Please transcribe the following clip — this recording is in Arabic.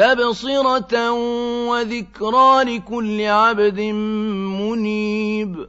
تبصرة وذكرى لكل عبد منيب.